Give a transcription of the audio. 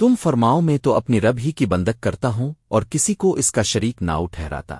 تم فرماؤ میں تو اپنی رب ہی کی بندک کرتا ہوں اور کسی کو اس کا شریک نہ ٹھہراتا